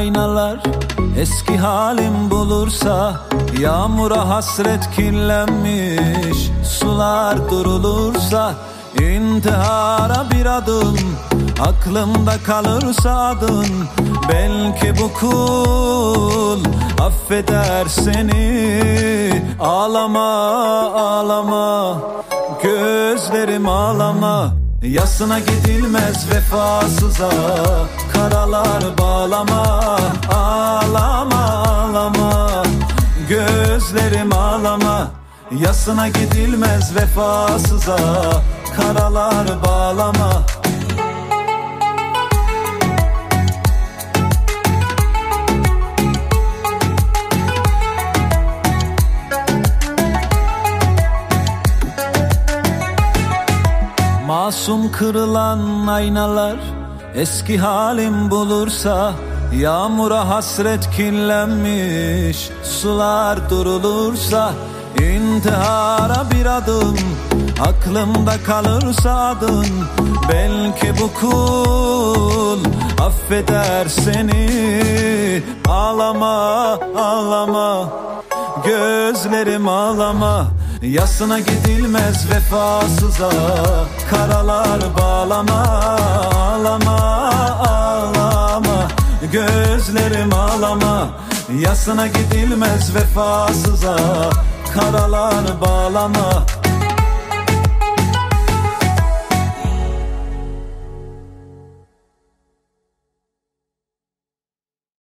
aynalar Eski halim bulursa Yağmura hasret kirlenmiş. Sular durulursa intihara bir adım Aklımda kalırsa adın. Belki bu kul affeder seni Ağlama ağlama Gözlerim ağlama Yasına gidilmez vefasıza. Karalar bağlama Ağlama ağlama. Gözlerim ağlama. Yasına gidilmez vefasıza. Karalar bağlama Masum kırılan aynalar Eski halim bulursa Yağmura hasret kirlenmiş Sular durulursa intihara bir adım Aklımda kalırsa adın Belki bu kul affeder seni. Ağlama ağlama Gözlerim ağlama Yasına gidilmez vefasıza. Karalar bağlama Ağlama ağlama. Gözlerim ağlama. Yasına gidilmez vefasıza. Karalar bağlama